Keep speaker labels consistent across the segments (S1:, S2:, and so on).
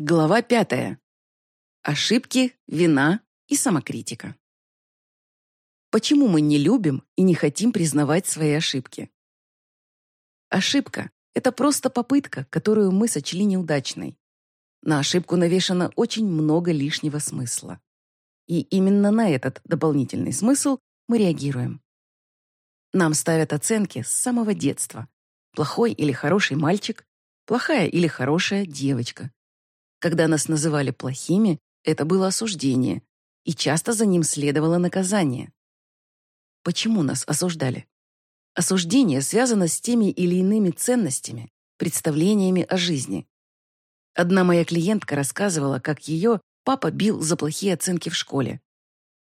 S1: Глава пятая. Ошибки, вина и самокритика. Почему мы не любим и не хотим признавать свои ошибки? Ошибка — это просто попытка, которую мы сочли неудачной. На ошибку навешано очень много лишнего смысла. И именно на этот дополнительный смысл мы реагируем. Нам ставят оценки с самого детства. Плохой или хороший мальчик, плохая или хорошая девочка, когда нас называли плохими, это было осуждение, и часто за ним следовало наказание. Почему нас осуждали? Осуждение связано с теми или иными ценностями, представлениями о жизни. Одна моя клиентка рассказывала, как ее папа бил за плохие оценки в школе.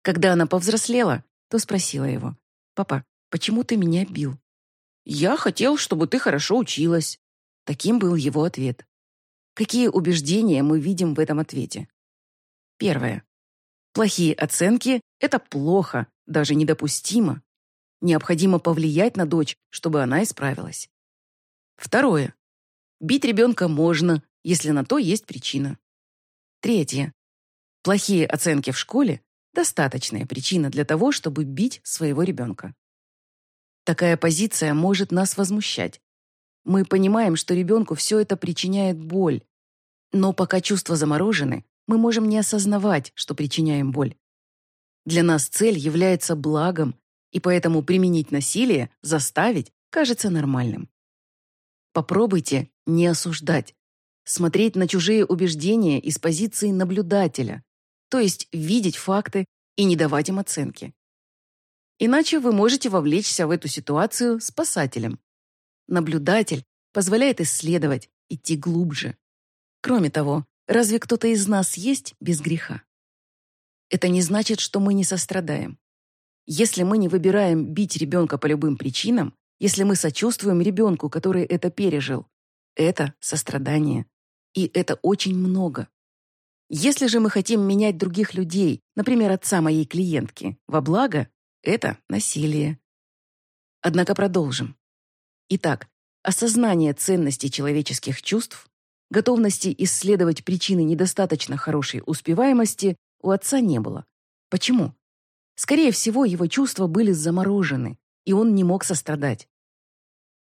S1: Когда она повзрослела, то спросила его, «Папа, почему ты меня бил?» «Я хотел, чтобы ты хорошо училась». Таким был его ответ. Какие убеждения мы видим в этом ответе? Первое. Плохие оценки – это плохо, даже недопустимо. Необходимо повлиять на дочь, чтобы она исправилась. Второе. Бить ребенка можно, если на то есть причина. Третье. Плохие оценки в школе – достаточная причина для того, чтобы бить своего ребенка. Такая позиция может нас возмущать, мы понимаем, что ребенку все это причиняет боль. Но пока чувства заморожены, мы можем не осознавать, что причиняем боль. Для нас цель является благом, и поэтому применить насилие, заставить, кажется нормальным. Попробуйте не осуждать, смотреть на чужие убеждения из позиции наблюдателя, то есть видеть факты и не давать им оценки. Иначе вы можете вовлечься в эту ситуацию спасателем. Наблюдатель позволяет исследовать, идти глубже. Кроме того, разве кто-то из нас есть без греха? Это не значит, что мы не сострадаем. Если мы не выбираем бить ребенка по любым причинам, если мы сочувствуем ребенку, который это пережил, это сострадание. И это очень много. Если же мы хотим менять других людей, например, отца моей клиентки, во благо, это насилие. Однако продолжим. Итак, осознание ценности человеческих чувств, готовности исследовать причины недостаточно хорошей успеваемости у отца не было. Почему? Скорее всего, его чувства были заморожены, и он не мог сострадать.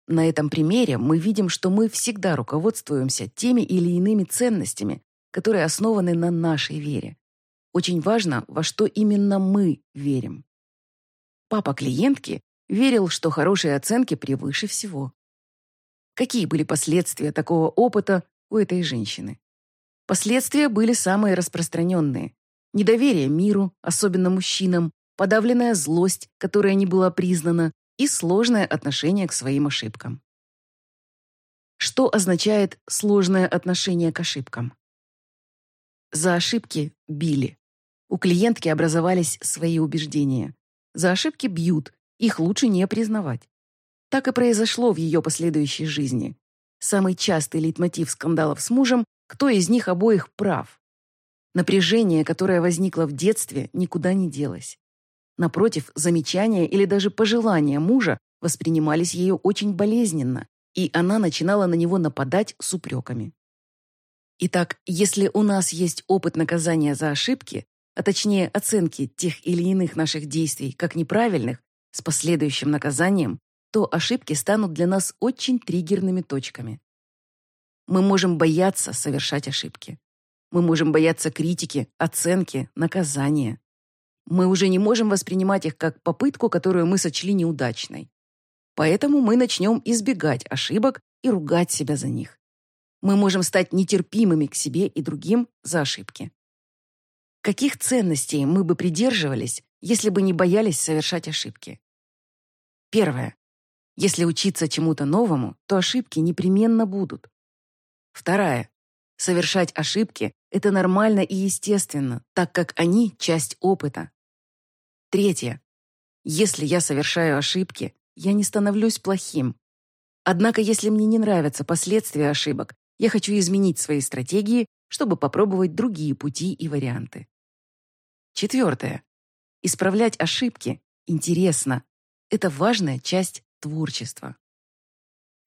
S1: На этом примере мы видим, что мы всегда руководствуемся теми или иными ценностями, которые основаны на нашей вере. Очень важно, во что именно мы верим. Папа клиентки верил, что хорошие оценки превыше всего. Какие были последствия такого опыта у этой женщины? Последствия были самые распространенные. Недоверие миру, особенно мужчинам, подавленная злость, которая не была признана, и сложное отношение к своим ошибкам. Что означает сложное отношение к ошибкам? За ошибки били. У клиентки образовались свои убеждения. За ошибки бьют, их лучше не признавать. Так и произошло в ее последующей жизни. Самый частый лейтмотив скандалов с мужем – кто из них обоих прав. Напряжение, которое возникло в детстве, никуда не делось. Напротив, замечания или даже пожелания мужа воспринимались ею очень болезненно, и она начинала на него нападать с упреками. Итак, если у нас есть опыт наказания за ошибки, а точнее оценки тех или иных наших действий как неправильных, с последующим наказанием, то ошибки станут для нас очень триггерными точками. Мы можем бояться совершать ошибки. Мы можем бояться критики, оценки, наказания. Мы уже не можем воспринимать их как попытку, которую мы сочли неудачной. Поэтому мы начнем избегать ошибок и ругать себя за них. Мы можем стать нетерпимыми к себе и другим за ошибки. Каких ценностей мы бы придерживались, если бы не боялись совершать ошибки? Первое. Если учиться чему-то новому, то ошибки непременно будут. Вторая. Совершать ошибки – это нормально и естественно, так как они – часть опыта. Третье. Если я совершаю ошибки, я не становлюсь плохим. Однако, если мне не нравятся последствия ошибок, я хочу изменить свои стратегии, чтобы попробовать другие пути и варианты. Четвертое. Исправлять ошибки интересно. Это важная часть творчества.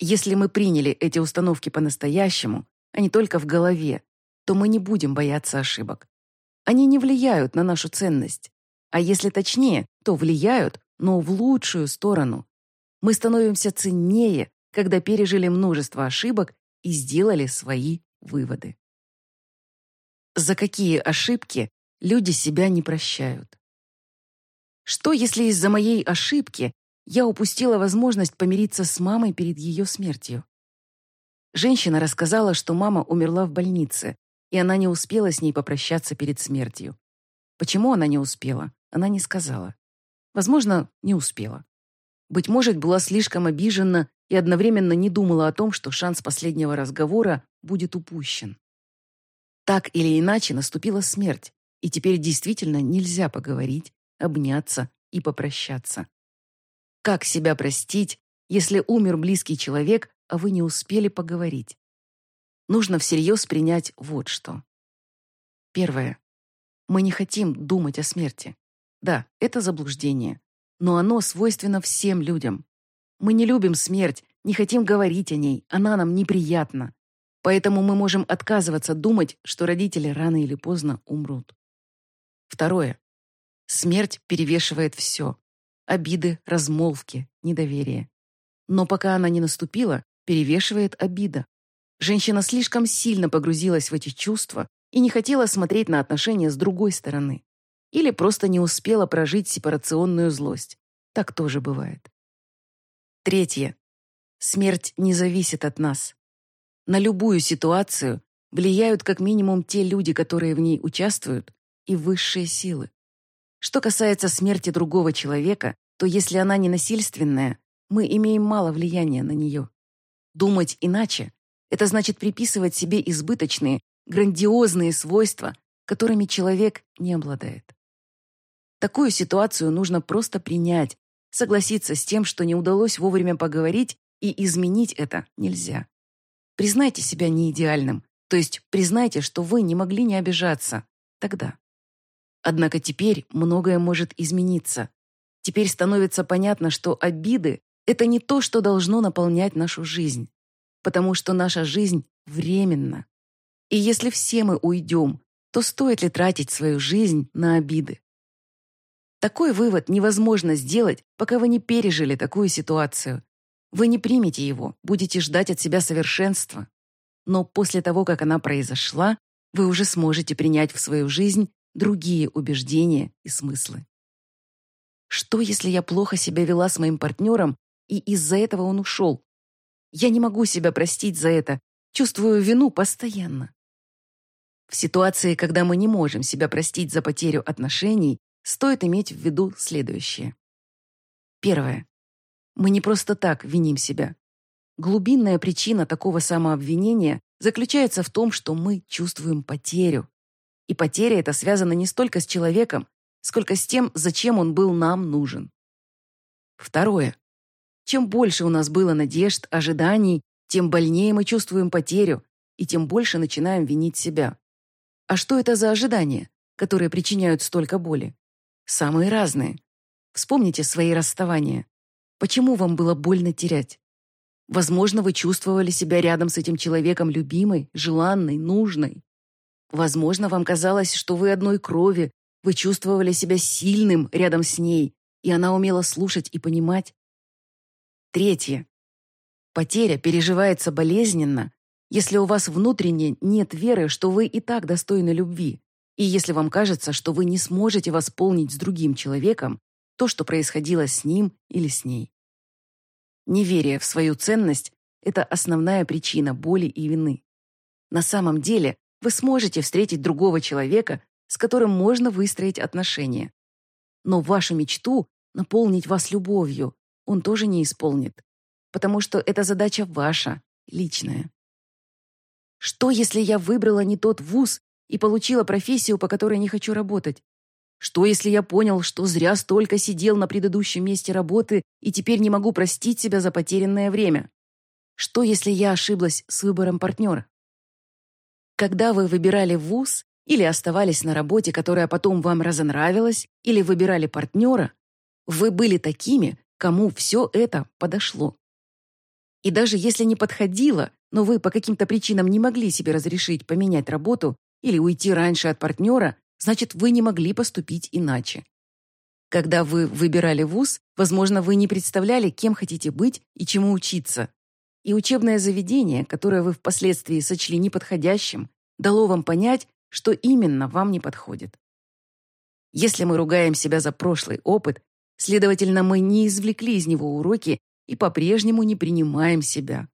S1: Если мы приняли эти установки по-настоящему, а не только в голове, то мы не будем бояться ошибок. Они не влияют на нашу ценность. А если точнее, то влияют, но в лучшую сторону. Мы становимся ценнее, когда пережили множество ошибок и сделали свои выводы. За какие ошибки люди себя не прощают? Что, если из-за моей ошибки я упустила возможность помириться с мамой перед ее смертью? Женщина рассказала, что мама умерла в больнице, и она не успела с ней попрощаться перед смертью. Почему она не успела, она не сказала. Возможно, не успела. Быть может, была слишком обижена и одновременно не думала о том, что шанс последнего разговора будет упущен. Так или иначе наступила смерть, и теперь действительно нельзя поговорить, обняться и попрощаться. Как себя простить, если умер близкий человек, а вы не успели поговорить? Нужно всерьез принять вот что. Первое. Мы не хотим думать о смерти. Да, это заблуждение, но оно свойственно всем людям. Мы не любим смерть, не хотим говорить о ней, она нам неприятна. Поэтому мы можем отказываться думать, что родители рано или поздно умрут. Второе. Смерть перевешивает все. Обиды, размолвки, недоверие. Но пока она не наступила, перевешивает обида. Женщина слишком сильно погрузилась в эти чувства и не хотела смотреть на отношения с другой стороны. Или просто не успела прожить сепарационную злость. Так тоже бывает. Третье. Смерть не зависит от нас. На любую ситуацию влияют как минимум те люди, которые в ней участвуют, и высшие силы. Что касается смерти другого человека, то если она не насильственная, мы имеем мало влияния на нее. Думать иначе – это значит приписывать себе избыточные, грандиозные свойства, которыми человек не обладает. Такую ситуацию нужно просто принять, согласиться с тем, что не удалось вовремя поговорить, и изменить это нельзя. Признайте себя неидеальным, то есть признайте, что вы не могли не обижаться. Тогда. Однако теперь многое может измениться. Теперь становится понятно, что обиды – это не то, что должно наполнять нашу жизнь. Потому что наша жизнь временна. И если все мы уйдем, то стоит ли тратить свою жизнь на обиды? Такой вывод невозможно сделать, пока вы не пережили такую ситуацию. Вы не примете его, будете ждать от себя совершенства. Но после того, как она произошла, вы уже сможете принять в свою жизнь другие убеждения и смыслы. Что, если я плохо себя вела с моим партнером, и из-за этого он ушел? Я не могу себя простить за это, чувствую вину постоянно. В ситуации, когда мы не можем себя простить за потерю отношений, стоит иметь в виду следующее. Первое. Мы не просто так виним себя. Глубинная причина такого самообвинения заключается в том, что мы чувствуем потерю, и потеря эта связана не столько с человеком, сколько с тем, зачем он был нам нужен. Второе. Чем больше у нас было надежд, ожиданий, тем больнее мы чувствуем потерю, и тем больше начинаем винить себя. А что это за ожидания, которые причиняют столько боли? Самые разные. Вспомните свои расставания. Почему вам было больно терять? Возможно, вы чувствовали себя рядом с этим человеком любимой, желанной, нужной. Возможно, вам казалось, что вы одной крови, вы чувствовали себя сильным рядом с ней, и она умела слушать и понимать. Третье. Потеря переживается болезненно, если у вас внутренне нет веры, что вы и так достойны любви, и если вам кажется, что вы не сможете восполнить с другим человеком то, что происходило с ним или с ней. Неверие в свою ценность – это основная причина боли и вины. На самом деле, вы сможете встретить другого человека, с которым можно выстроить отношения. Но вашу мечту наполнить вас любовью он тоже не исполнит, потому что эта задача ваша, личная. Что, если я выбрала не тот вуз и получила профессию, по которой не хочу работать? Что, если я понял, что зря столько сидел на предыдущем месте работы и теперь не могу простить себя за потерянное время? Что, если я ошиблась с выбором партнера? Когда вы выбирали вуз или оставались на работе, которая потом вам разонравилась, или выбирали партнера, вы были такими, кому все это подошло. И даже если не подходило, но вы по каким-то причинам не могли себе разрешить поменять работу или уйти раньше от партнера, значит, вы не могли поступить иначе. Когда вы выбирали вуз, возможно, вы не представляли, кем хотите быть и чему учиться. И учебное заведение, которое вы впоследствии сочли неподходящим, дало вам понять, что именно вам не подходит. Если мы ругаем себя за прошлый опыт, следовательно, мы не извлекли из него уроки и по-прежнему не принимаем себя.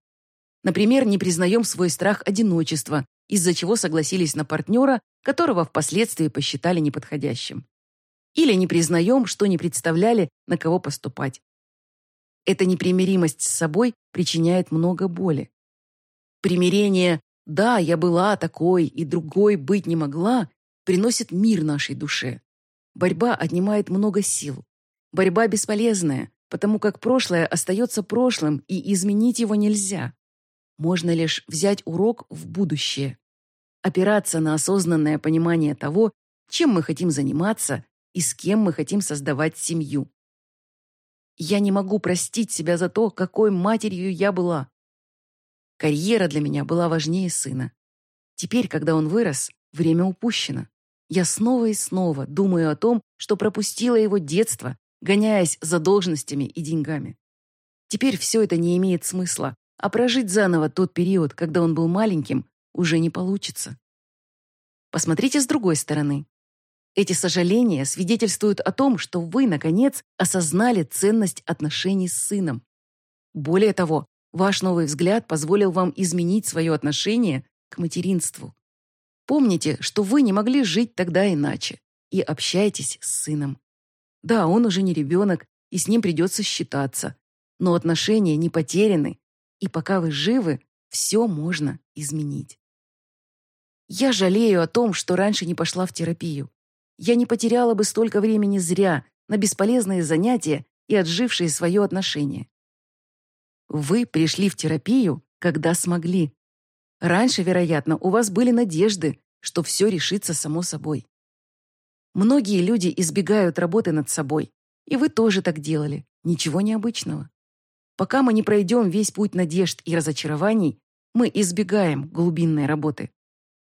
S1: Например, не признаем свой страх одиночества, из-за чего согласились на партнера, которого впоследствии посчитали неподходящим. Или не признаем, что не представляли, на кого поступать. Эта непримиримость с собой причиняет много боли. Примирение «да, я была такой и другой быть не могла» приносит мир нашей душе. Борьба отнимает много сил. Борьба бесполезная, потому как прошлое остается прошлым, и изменить его нельзя. Можно лишь взять урок в будущее. Опираться на осознанное понимание того, чем мы хотим заниматься и с кем мы хотим создавать семью. Я не могу простить себя за то, какой матерью я была. Карьера для меня была важнее сына. Теперь, когда он вырос, время упущено. Я снова и снова думаю о том, что пропустила его детство, гоняясь за должностями и деньгами. Теперь все это не имеет смысла, а прожить заново тот период, когда он был маленьким, уже не получится. Посмотрите с другой стороны. Эти сожаления свидетельствуют о том, что вы, наконец, осознали ценность отношений с сыном. Более того, ваш новый взгляд позволил вам изменить свое отношение к материнству. Помните, что вы не могли жить тогда иначе, и общайтесь с сыном. Да, он уже не ребенок, и с ним придется считаться, но отношения не потеряны, и пока вы живы, все можно изменить. Я жалею о том, что раньше не пошла в терапию. Я не потеряла бы столько времени зря на бесполезные занятия и отжившие свое отношение. Вы пришли в терапию, когда смогли, Раньше, вероятно, у вас были надежды, что все решится само собой. Многие люди избегают работы над собой, и вы тоже так делали. Ничего необычного. Пока мы не пройдем весь путь надежд и разочарований, мы избегаем глубинной работы.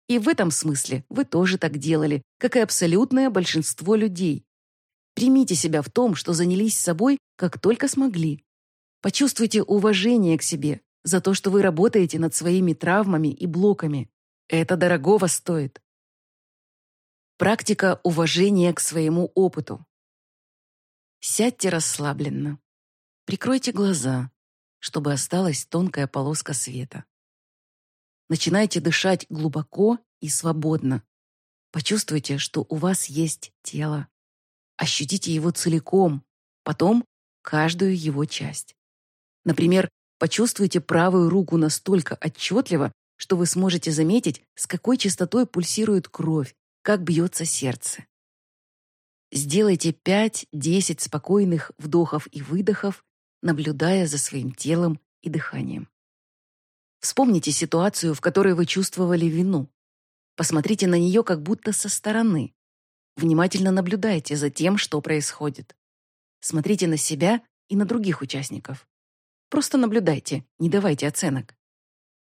S1: И в этом смысле вы тоже так делали, как и абсолютное большинство людей. Примите себя в том, что занялись собой, как только смогли. Почувствуйте уважение к себе, за то, что вы работаете над своими травмами и блоками. Это дорогого стоит. Практика уважения к своему опыту. Сядьте расслабленно. Прикройте глаза, чтобы осталась тонкая полоска света. Начинайте дышать глубоко и свободно. Почувствуйте, что у вас есть тело. Ощутите его целиком, потом каждую его часть. Например, Почувствуйте правую руку настолько отчетливо, что вы сможете заметить, с какой частотой пульсирует кровь, как бьется сердце. Сделайте 5-10 спокойных вдохов и выдохов, наблюдая за своим телом и дыханием. Вспомните ситуацию, в которой вы чувствовали вину. Посмотрите на нее как будто со стороны. Внимательно наблюдайте за тем, что происходит. Смотрите на себя и на других участников. Просто наблюдайте, не давайте оценок.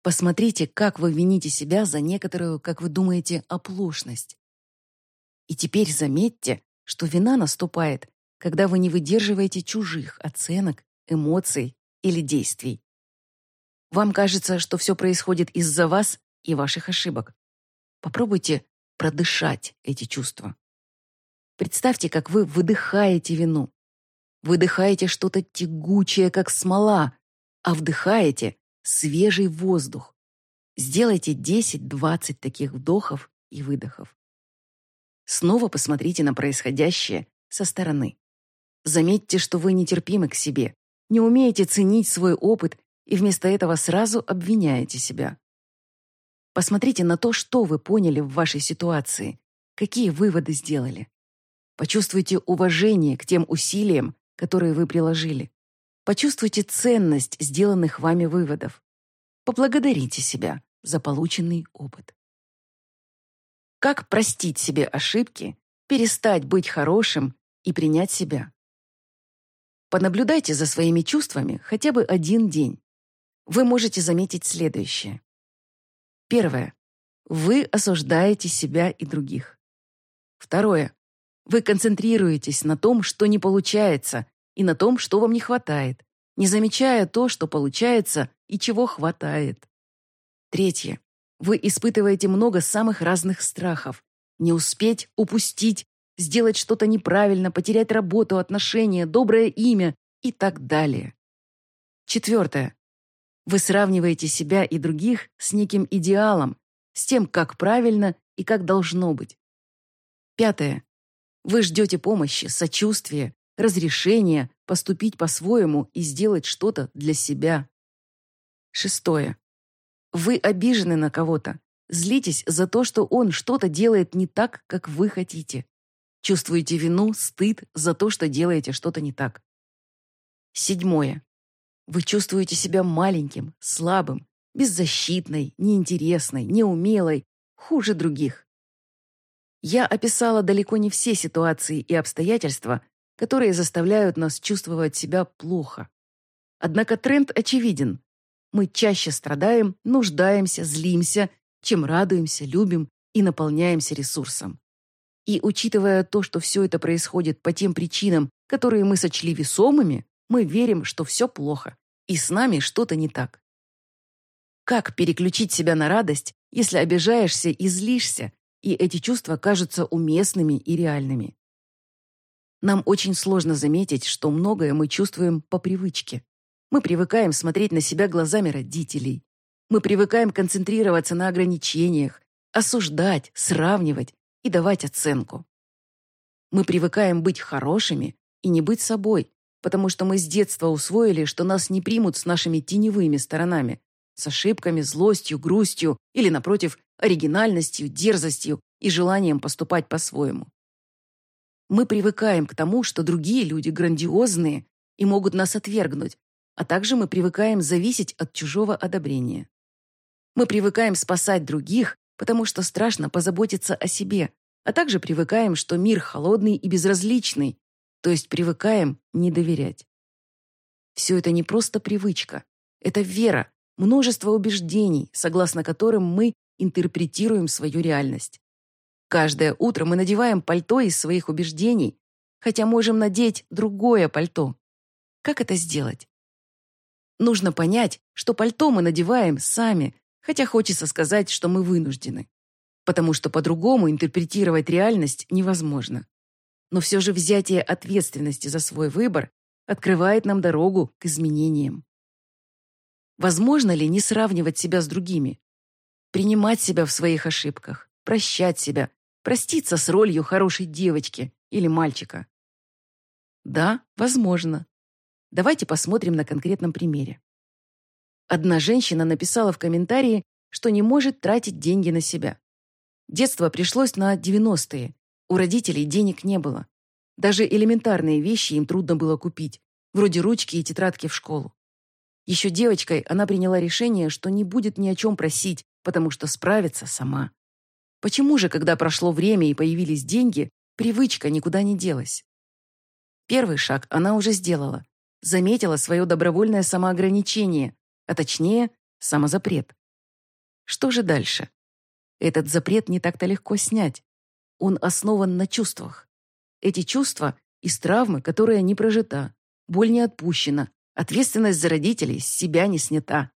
S1: Посмотрите, как вы вините себя за некоторую, как вы думаете, оплошность. И теперь заметьте, что вина наступает, когда вы не выдерживаете чужих оценок, эмоций или действий. Вам кажется, что все происходит из-за вас и ваших ошибок. Попробуйте продышать эти чувства. Представьте, как вы выдыхаете вину, Выдыхаете что-то тягучее, как смола, а вдыхаете свежий воздух. Сделайте 10-20 таких вдохов и выдохов. Снова посмотрите на происходящее со стороны. Заметьте, что вы нетерпимы к себе, не умеете ценить свой опыт и вместо этого сразу обвиняете себя. Посмотрите на то, что вы поняли в вашей ситуации, какие выводы сделали. Почувствуйте уважение к тем усилиям, которые вы приложили. Почувствуйте ценность сделанных вами выводов. Поблагодарите себя за полученный опыт. Как простить себе ошибки, перестать быть хорошим и принять себя? Понаблюдайте за своими чувствами хотя бы один день. вы можете заметить следующее. Первое. Вы осуждаете себя и других. Второе. Вы концентрируетесь на том, что не получается, и на том, что вам не хватает, не замечая то, что получается и чего хватает. Третье. Вы испытываете много самых разных страхов. Не успеть, упустить, сделать что-то неправильно, потерять работу, отношения, доброе имя и так далее. Четвертое. Вы сравниваете себя и других с неким идеалом, с тем, как правильно и как должно быть. Пятое. Вы ждете помощи, сочувствия, разрешения поступить по-своему и сделать что-то для себя. Шестое. Вы обижены на кого-то, злитесь за то, что он что-то делает не так, как вы хотите. Чувствуете вину, стыд за то, что делаете что-то не так. Седьмое. Вы чувствуете себя маленьким, слабым, беззащитной, неинтересной, неумелой, хуже других. Я описала далеко не все ситуации и обстоятельства, которые заставляют нас чувствовать себя плохо. Однако тренд очевиден. Мы чаще страдаем, нуждаемся, злимся, чем радуемся, любим и наполняемся ресурсом. И учитывая то, что все это происходит по тем причинам, которые мы сочли весомыми, мы верим, что все плохо, и с нами что-то не так. Как переключить себя на радость, если обижаешься и злишься, и эти чувства кажутся уместными и реальными? Нам очень сложно заметить, что многое мы чувствуем по привычке. Мы привыкаем смотреть на себя глазами родителей. Мы привыкаем концентрироваться на ограничениях, осуждать, сравнивать и давать оценку. Мы привыкаем быть хорошими и не быть собой, потому что мы с детства усвоили, что нас не примут с нашими теневыми сторонами, с ошибками, злостью, грустью или, напротив, оригинальностью, дерзостью и желанием поступать по-своему. Мы привыкаем к тому, что другие люди грандиозные и могут нас отвергнуть, а также мы привыкаем зависеть от чужого одобрения. Мы привыкаем спасать других, потому что страшно позаботиться о себе, а также привыкаем, что мир холодный и безразличный, то есть привыкаем не доверять. Все это не просто привычка. Это вера, множество убеждений, согласно которым мы интерпретируем свою реальность. Каждое утро мы надеваем пальто из своих убеждений, хотя можем надеть другое пальто. Как это сделать? Нужно понять, что пальто мы надеваем сами, хотя хочется сказать, что мы вынуждены. Потому что по-другому интерпретировать реальность невозможно но все же взятие ответственности за свой выбор открывает нам дорогу к изменениям. Возможно ли не сравнивать себя с другими? Принимать себя в своих ошибках, прощать себя, проститься с ролью хорошей девочки или мальчика? Да, возможно. Давайте посмотрим на конкретном примере. Одна женщина написала в комментарии, что не может тратить деньги на себя. Детство пришлось на 90-е, у родителей денег не было. Даже элементарные вещи им трудно было купить, вроде ручки и тетрадки в школу. Еще девочкой она приняла решение, что не будет ни о чем просить, потому что справится сама. Почему же, когда прошло время и появились деньги, привычка никуда не делась? Первый шаг она уже сделала. Заметила свое добровольное самоограничение, а точнее, самозапрет. Что же дальше? Этот запрет не так-то легко снять. Он основан на чувствах. Эти чувства из травмы, которая не прожита, боль не отпущена, ответственность за родителей с себя не снята.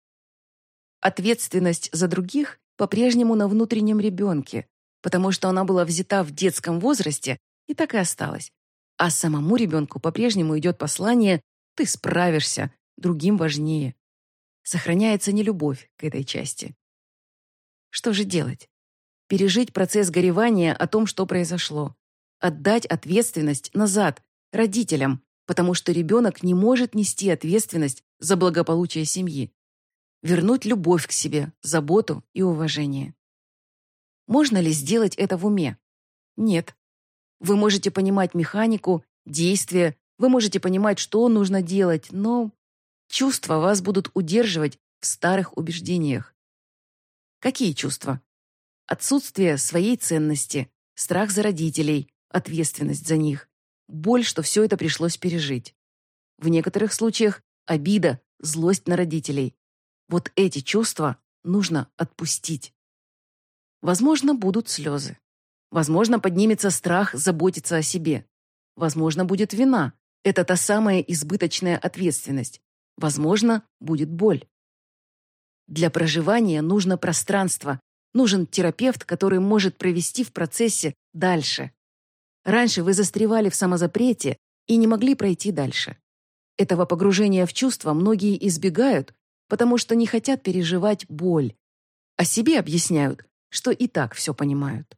S1: Ответственность за других по-прежнему на внутреннем ребенке, потому что она была взята в детском возрасте и так и осталась. А самому ребенку по-прежнему идет послание «ты справишься, другим важнее». Сохраняется нелюбовь к этой части. Что же делать? пережить процесс горевания о том, что произошло, отдать ответственность назад, родителям, потому что ребенок не может нести ответственность за благополучие семьи, вернуть любовь к себе, заботу и уважение. Можно ли сделать это в уме? Нет. Вы можете понимать механику, действия, вы можете понимать, что нужно делать, но чувства вас будут удерживать в старых убеждениях. Какие чувства? Отсутствие своей ценности, страх за родителей, ответственность за них, боль, что все это пришлось пережить. В некоторых случаях обида, злость на родителей. Вот эти чувства нужно отпустить. Возможно, будут слезы. Возможно, поднимется страх заботиться о себе. Возможно, будет вина. Это та самая избыточная ответственность. Возможно, будет боль. Для проживания нужно пространство, нужен терапевт, который может провести в процессе дальше. Раньше вы застревали в самозапрете и не могли пройти дальше. Этого погружения в чувства многие избегают, потому что не хотят переживать боль. А себе объясняют, что и так все понимают.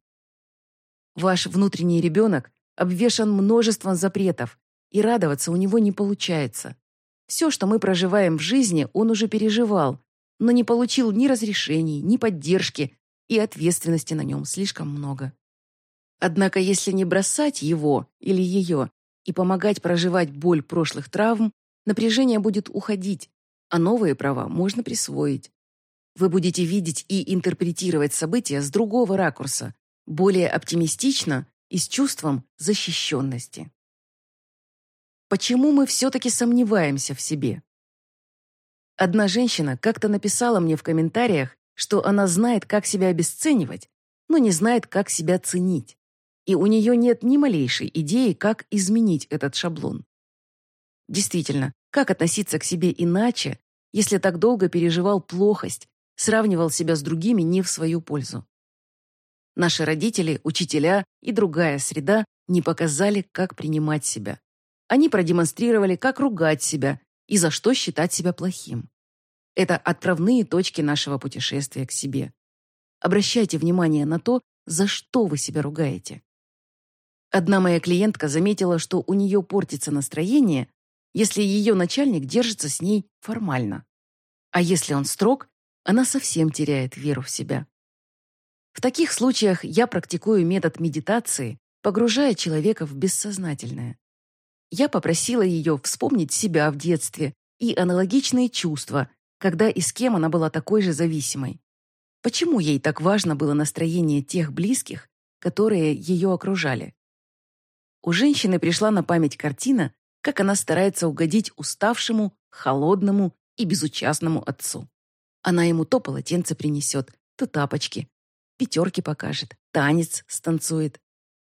S1: Ваш внутренний ребенок обвешан множеством запретов, и радоваться у него не получается. Все, что мы проживаем в жизни, он уже переживал, но не получил ни разрешений, ни поддержки, и ответственности на нем слишком много. Однако если не бросать его или ее и помогать проживать боль прошлых травм, напряжение будет уходить, а новые права можно присвоить. Вы будете видеть и интерпретировать события с другого ракурса, более оптимистично и с чувством защищенности. Почему мы все-таки сомневаемся в себе? Одна женщина как-то написала мне в комментариях, что она знает, как себя обесценивать, но не знает, как себя ценить. И у нее нет ни малейшей идеи, как изменить этот шаблон. Действительно, как относиться к себе иначе, если так долго переживал плохость, сравнивал себя с другими не в свою пользу? Наши родители, учителя и другая среда не показали, как принимать себя. Они продемонстрировали, как ругать себя и за что считать себя плохим. Это отправные точки нашего путешествия к себе. Обращайте внимание на то, за что вы себя ругаете. Одна моя клиентка заметила, что у нее портится настроение, если ее начальник держится с ней формально. А если он строг, она совсем теряет веру в себя. В таких случаях я практикую метод медитации, погружая человека в бессознательное. Я попросила ее вспомнить себя в детстве и аналогичные чувства, когда и с кем она была такой же зависимой. Почему ей так важно было настроение тех близких, которые ее окружали? У женщины пришла на память картина, как она старается угодить уставшему, холодному и безучастному отцу. Она ему то полотенце принесет, то тапочки, пятерки покажет, танец станцует.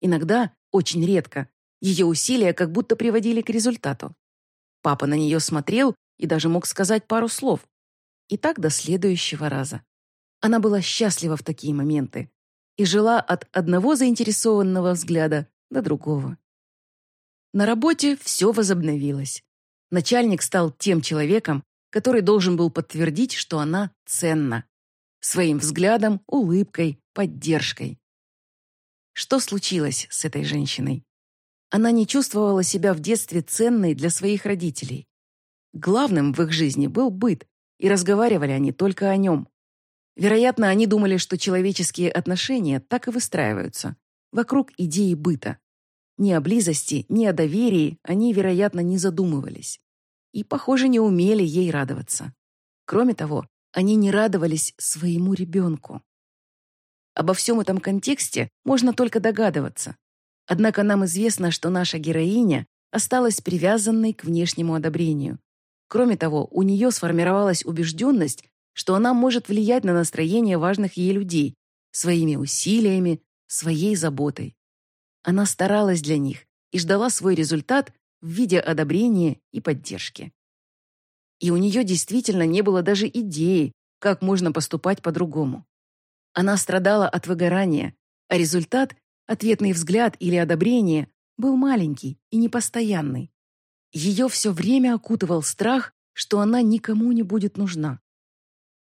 S1: Иногда, очень редко, ее усилия как будто приводили к результату. Папа на нее смотрел и даже мог сказать пару слов. И так до следующего раза. Она была счастлива в такие моменты и жила от одного заинтересованного взгляда до другого. На работе все возобновилось. Начальник стал тем человеком, который должен был подтвердить, что она ценна. Своим взглядом, улыбкой, поддержкой. Что случилось с этой женщиной? Она не чувствовала себя в детстве ценной для своих родителей. Главным в их жизни был быт, и разговаривали они только о нем. Вероятно, они думали, что человеческие отношения так и выстраиваются, вокруг идеи быта. Ни о близости, ни о доверии они, вероятно, не задумывались. И, похоже, не умели ей радоваться. Кроме того, они не радовались своему ребенку. Обо всем этом контексте можно только догадываться. Однако нам известно, что наша героиня осталась привязанной к внешнему одобрению, Кроме того, у нее сформировалась убежденность, что она может влиять на настроение важных ей людей своими усилиями, своей заботой. Она старалась для них и ждала свой результат в виде одобрения и поддержки. И у нее действительно не было даже идеи, как можно поступать по-другому. Она страдала от выгорания, а результат, ответный взгляд или одобрение, был маленький и непостоянный. Ее все время окутывал страх, что она никому не будет нужна.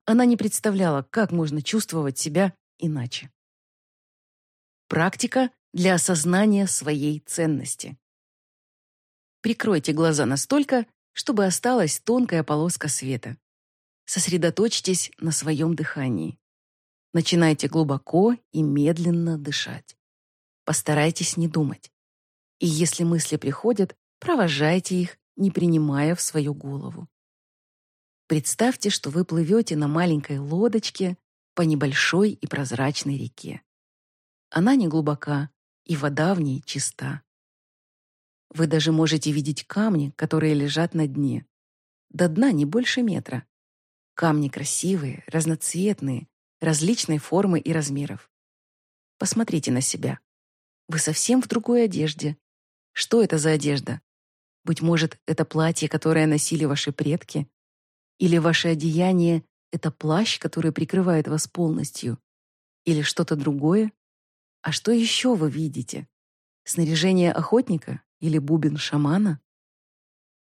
S1: Она не представляла, как можно чувствовать себя иначе. Практика для осознания своей ценности. Прикройте глаза настолько, чтобы осталась тонкая полоска света. Сосредоточьтесь на своем дыхании. Начинайте глубоко и медленно дышать. Постарайтесь не думать. И если мысли приходят, Провожайте их, не принимая в свою голову. Представьте, что вы плывете на маленькой лодочке по небольшой и прозрачной реке. Она не глубока, и вода в ней чиста. Вы даже можете видеть камни, которые лежат на дне. До дна не больше метра. Камни красивые, разноцветные, различной формы и размеров. Посмотрите на себя. Вы совсем в другой одежде. Что это за одежда? Быть может, это платье, которое носили ваши предки? Или ваше одеяние — это плащ, который прикрывает вас полностью? Или что-то другое? А что еще вы видите? Снаряжение охотника или бубен шамана?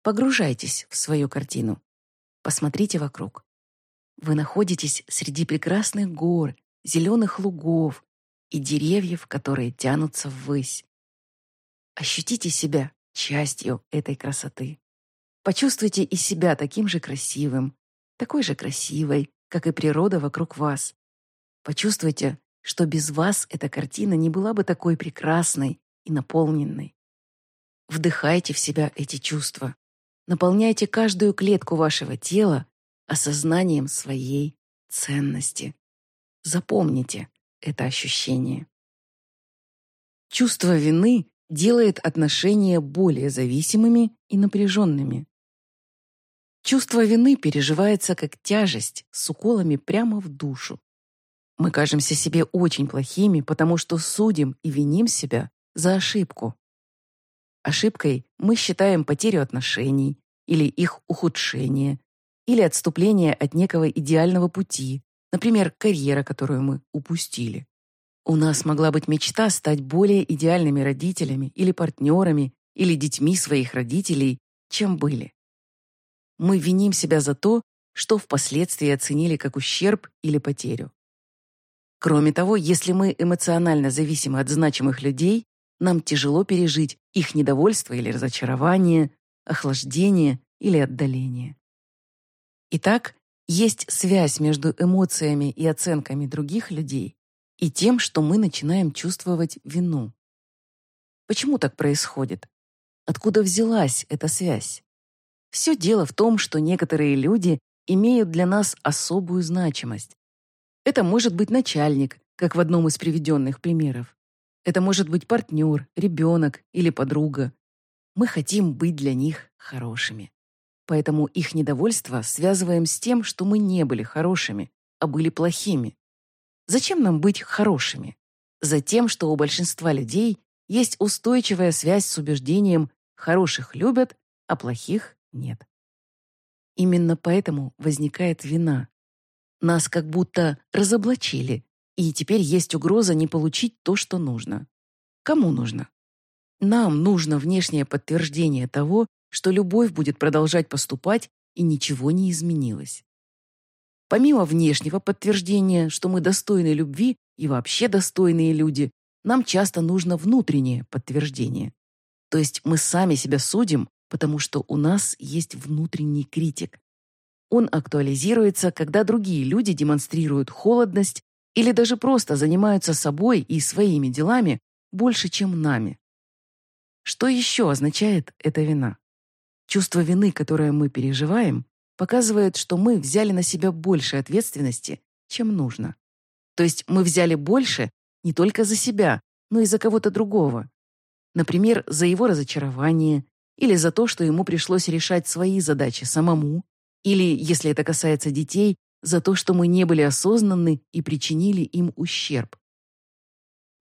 S1: Погружайтесь в свою картину. Посмотрите вокруг. Вы находитесь среди прекрасных гор, зеленых лугов и деревьев, которые тянутся ввысь. Ощутите себя частью этой красоты. Почувствуйте и себя таким же красивым, такой же красивой, как и природа вокруг вас. Почувствуйте, что без вас эта картина не была бы такой прекрасной и наполненной. Вдыхайте в себя эти чувства. Наполняйте каждую клетку вашего тела осознанием своей ценности. Запомните это ощущение. Чувство вины делает отношения более зависимыми и напряженными. Чувство вины переживается как тяжесть с уколами прямо в душу. Мы кажемся себе очень плохими, потому что судим и виним себя за ошибку. Ошибкой мы считаем потерю отношений или их ухудшение, или отступление от некого идеального пути, например, карьера, которую мы упустили. У нас могла быть мечта стать более идеальными родителями или партнерами или детьми своих родителей, чем были. Мы виним себя за то, что впоследствии оценили как ущерб или потерю. Кроме того, если мы эмоционально зависимы от значимых людей, нам тяжело пережить их недовольство или разочарование, охлаждение или отдаление. Итак, есть связь между эмоциями и оценками других людей и тем, что мы начинаем чувствовать вину. Почему так происходит? Откуда взялась эта связь? Все дело в том, что некоторые люди имеют для нас особую значимость. Это может быть начальник, как в одном из приведенных примеров. Это может быть партнер, ребенок или подруга. Мы хотим быть для них хорошими. Поэтому их недовольство связываем с тем, что мы не были хорошими, а были плохими. Зачем нам быть хорошими? Затем, что у большинства людей есть устойчивая связь с убеждением «хороших любят, а плохих нет». Именно поэтому возникает вина, нас как будто разоблачили, и теперь есть угроза не получить то, что нужно. Кому нужно? Нам нужно внешнее подтверждение того, что любовь будет продолжать поступать, и ничего не изменилось. Помимо внешнего подтверждения, что мы достойны любви и вообще достойные люди, нам часто нужно внутреннее подтверждение. То есть мы сами себя судим, потому что у нас есть внутренний критик. Он актуализируется, когда другие люди демонстрируют холодность или даже просто занимаются собой и своими делами больше, чем нами. Что еще означает эта вина? Чувство вины, которое мы переживаем, показывает, что мы взяли на себя больше ответственности, чем нужно. То есть мы взяли больше не только за себя, но и за кого-то другого. Например, за его разочарование или за то, что ему пришлось решать свои задачи самому, или, если это касается детей, за то, что мы не были осознанны и причинили им ущерб.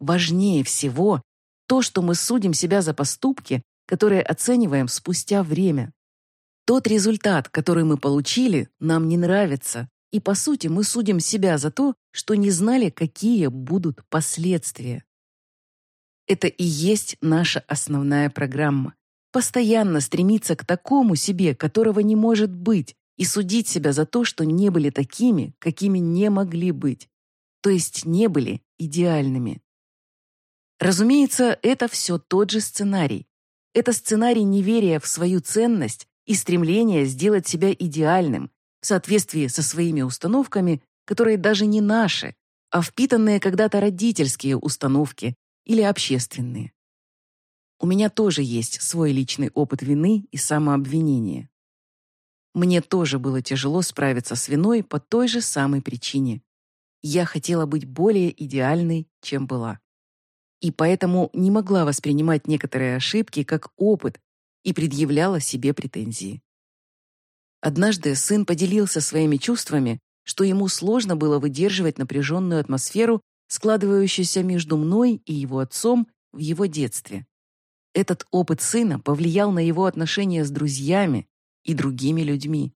S1: Важнее всего то, что мы судим себя за поступки, которые оцениваем спустя время. Тот результат, который мы получили, нам не нравится, и, по сути, мы судим себя за то, что не знали, какие будут последствия. Это и есть наша основная программа. Постоянно стремиться к такому себе, которого не может быть, и судить себя за то, что не были такими, какими не могли быть, то есть не были идеальными. Разумеется, это все тот же сценарий. Это сценарий неверия в свою ценность и стремления сделать себя идеальным в соответствии со своими установками, которые даже не наши, а впитанные когда-то родительские установки или общественные. У меня тоже есть свой личный опыт вины и самообвинения. Мне тоже было тяжело справиться с виной по той же самой причине. Я хотела быть более идеальной, чем была. И поэтому не могла воспринимать некоторые ошибки как опыт и предъявляла себе претензии. Однажды сын поделился своими чувствами, что ему сложно было выдерживать напряженную атмосферу, складывающуюся между мной и его отцом в его детстве. Этот опыт сына повлиял на его отношения с друзьями и другими людьми.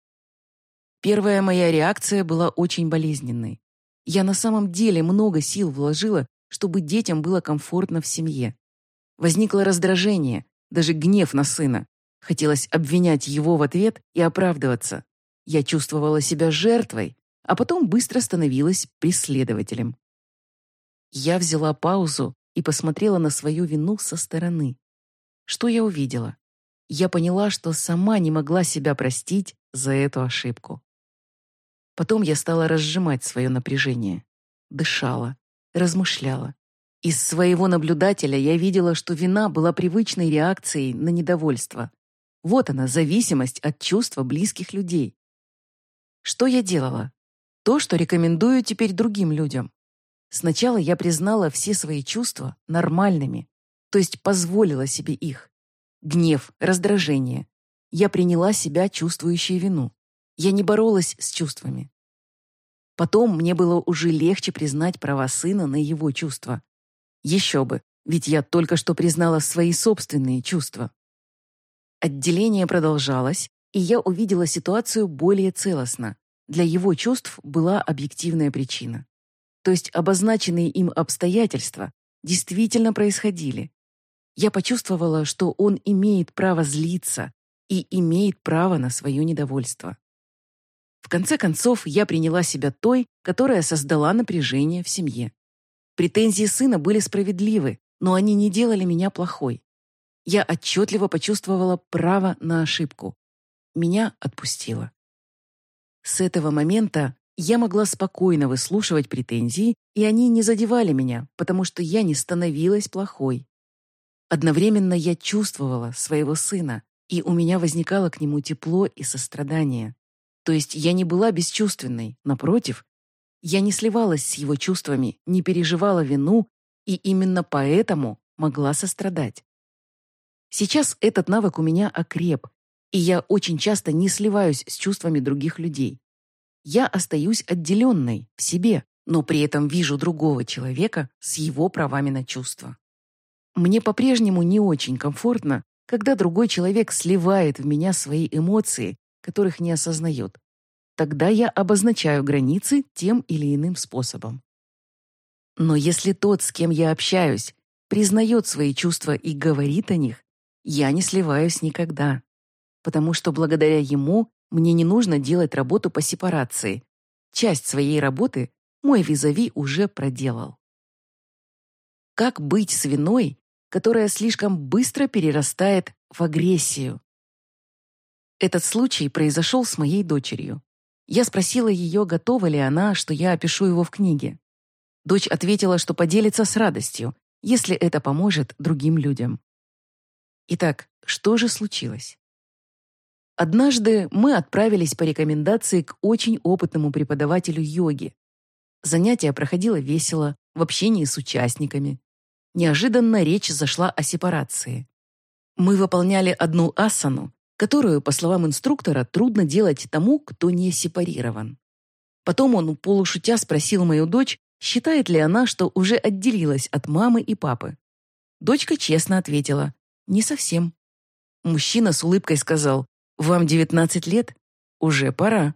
S1: Первая моя реакция была очень болезненной. Я на самом деле много сил вложила, чтобы детям было комфортно в семье. Возникло раздражение, даже гнев на сына. Хотелось обвинять его в ответ и оправдываться. Я чувствовала себя жертвой, а потом быстро становилась преследователем. Я взяла паузу и посмотрела на свою вину со стороны. Что я увидела? Я поняла, что сама не могла себя простить за эту ошибку. Потом я стала разжимать свое напряжение. Дышала, размышляла. Из своего наблюдателя я видела, что вина была привычной реакцией на недовольство. Вот она, зависимость от чувства близких людей. Что я делала? То, что рекомендую теперь другим людям. Сначала я признала все свои чувства нормальными, то есть позволила себе их. Гнев, раздражение. Я приняла себя, чувствующей вину. Я не боролась с чувствами. Потом мне было уже легче признать права сына на его чувства. Еще бы, ведь я только что признала свои собственные чувства. Отделение продолжалось, и я увидела ситуацию более целостно. Для его чувств была объективная причина. То есть обозначенные им обстоятельства действительно происходили. Я почувствовала, что он имеет право злиться и имеет право на свое недовольство. В конце концов, я приняла себя той, которая создала напряжение в семье. Претензии сына были справедливы, но они не делали меня плохой. Я отчетливо почувствовала право на ошибку. Меня отпустило. С этого момента я могла спокойно выслушивать претензии, и они не задевали меня, потому что я не становилась плохой. Одновременно я чувствовала своего сына, и у меня возникало к нему тепло и сострадание. То есть я не была бесчувственной, напротив, я не сливалась с его чувствами, не переживала вину и именно поэтому могла сострадать. Сейчас этот навык у меня окреп, и я очень часто не сливаюсь с чувствами других людей. Я остаюсь отделенной, в себе, но при этом вижу другого человека с его правами на чувства. Мне по-прежнему не очень комфортно, когда другой человек сливает в меня свои эмоции которых не осознает. Тогда я обозначаю границы тем или иным способом. Но если тот, с кем я общаюсь, признает свои чувства и говорит о них, я не сливаюсь никогда. Потому что благодаря ему мне не нужно делать работу по сепарации. Часть своей работы мой визави уже проделал. Как быть с виной, которая слишком быстро перерастает в агрессию? Этот случай произошел с моей дочерью. Я спросила ее, готова ли она, что я опишу его в книге. Дочь ответила, что поделится с радостью, если это поможет другим людям. Итак, что же случилось? Однажды мы отправились по рекомендации к очень опытному преподавателю йоги. Занятие проходило весело, в общении с участниками. Неожиданно речь зашла о сепарации. Мы выполняли одну асану, которую, по словам инструктора, трудно делать тому, кто не сепарирован. Потом он полушутя спросил мою дочь, считает ли она, что уже отделилась от мамы и папы. Дочка честно ответила, не совсем. Мужчина с улыбкой сказал, вам 19 лет? Уже пора.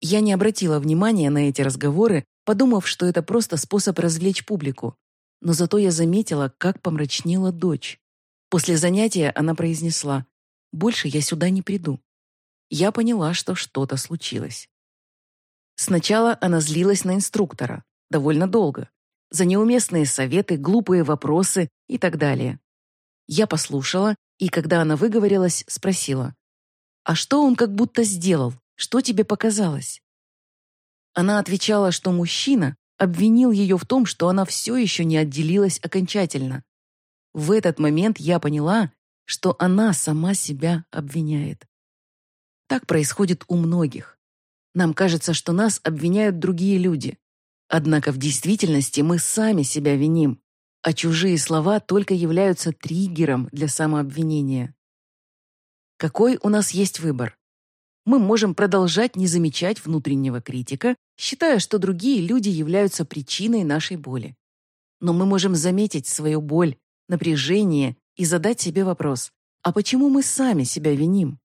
S1: Я не обратила внимания на эти разговоры, подумав, что это просто способ развлечь публику. Но зато я заметила, как помрачнела дочь. После занятия она произнесла, больше я сюда не приду. Я поняла, что что-то случилось. Сначала она злилась на инструктора, довольно долго, за неуместные советы, глупые вопросы и так далее. Я послушала, и когда она выговорилась, спросила, «А что он как будто сделал? Что тебе показалось?» Она отвечала, что мужчина обвинил ее в том, что она все еще не отделилась окончательно. В этот момент я поняла, что она сама себя обвиняет. Так происходит у многих. Нам кажется, что нас обвиняют другие люди. Однако в действительности мы сами себя виним, а чужие слова только являются триггером для самообвинения. Какой у нас есть выбор? Мы можем продолжать не замечать внутреннего критика, считая, что другие люди являются причиной нашей боли. Но мы можем заметить свою боль, напряжение и задать себе вопрос, а почему мы сами себя виним?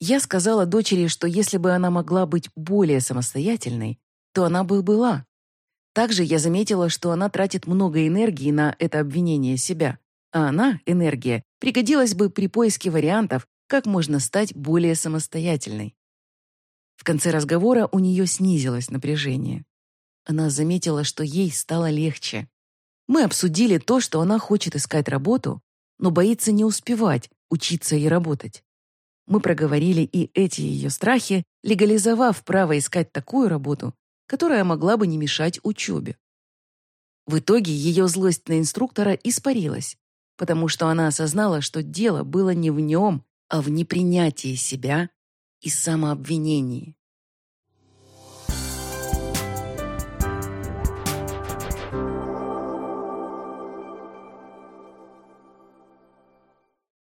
S1: Я сказала дочери, что если бы она могла быть более самостоятельной, то она бы была. Также я заметила, что она тратит много энергии на это обвинение себя, а она, энергия, пригодилась бы при поиске вариантов, как можно стать более самостоятельной. В конце разговора у нее снизилось напряжение. Она заметила, что ей стало легче. Мы обсудили то, что она хочет искать работу, но боится не успевать учиться и работать. Мы проговорили и эти ее страхи, легализовав право искать такую работу, которая могла бы не мешать учебе. В итоге ее злость на инструктора испарилась, потому что она осознала, что дело было не в нем, а в непринятии себя и самообвинении.